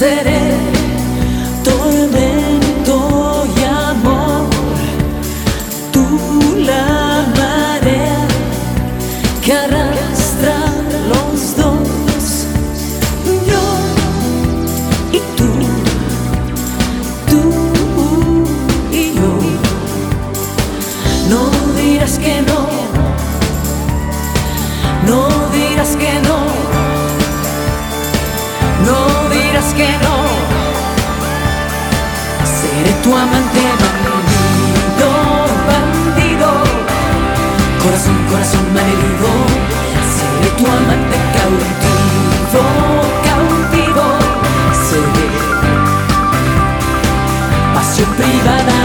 seré tormento y amor, tú la marea que arrastra los dos, yo y tú, tú y yo, no dirás que no, dirás que no. Seré tu amante bandido, bandido. Corazón, corazón malherido. Seré tu amante cautivo, cautivo. Seré pasión privada.